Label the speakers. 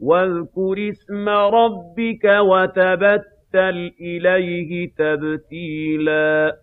Speaker 1: وَاذْكُرِ اسْمَ رَبِّكَ وَتَبَتَّلْ إِلَيْهِ تَبْتِيلًا